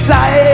Side.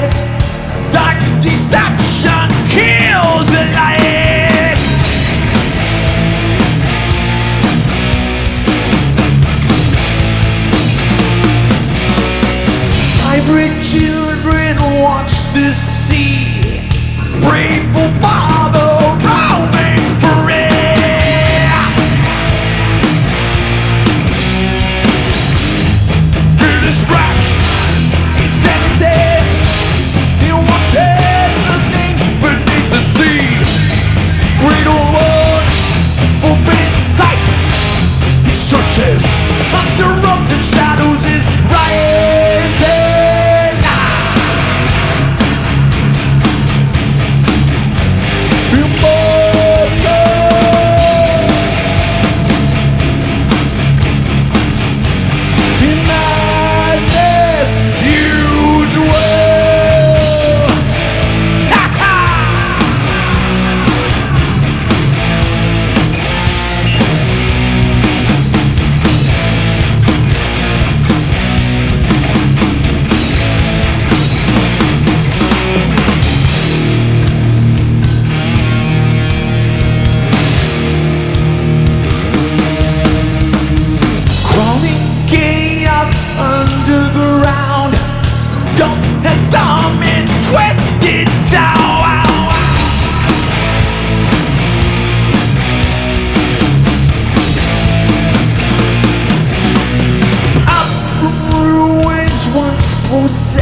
Who's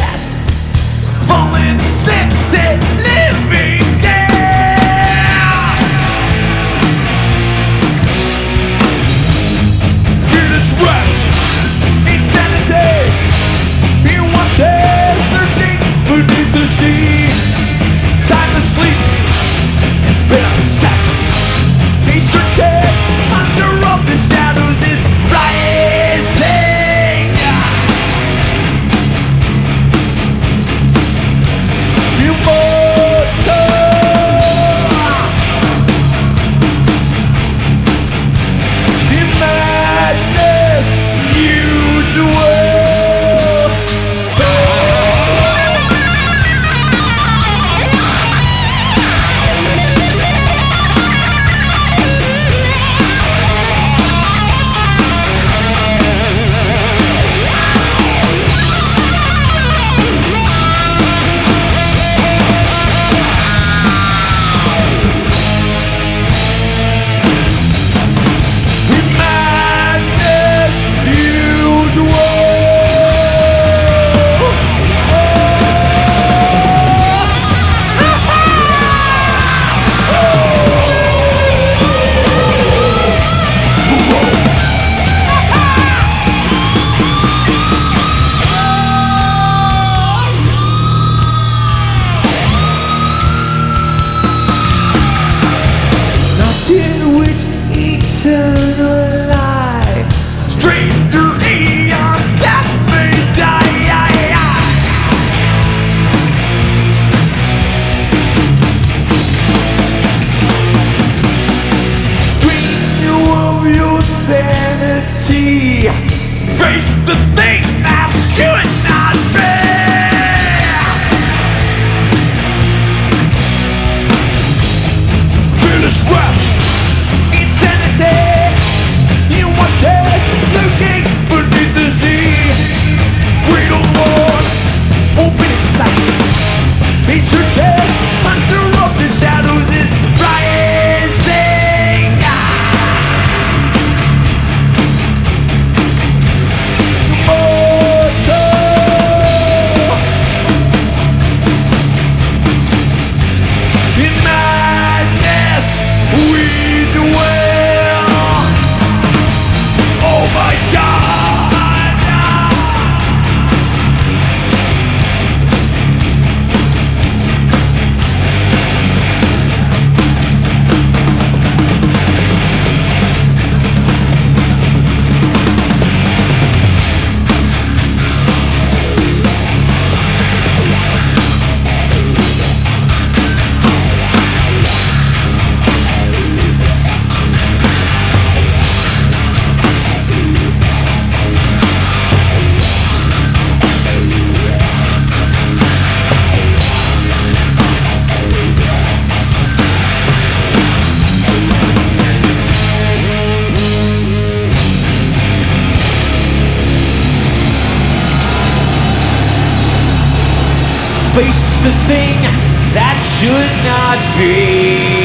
to the. Stranger eons that may die. Dream of your sanity. Face the face the thing that should not be.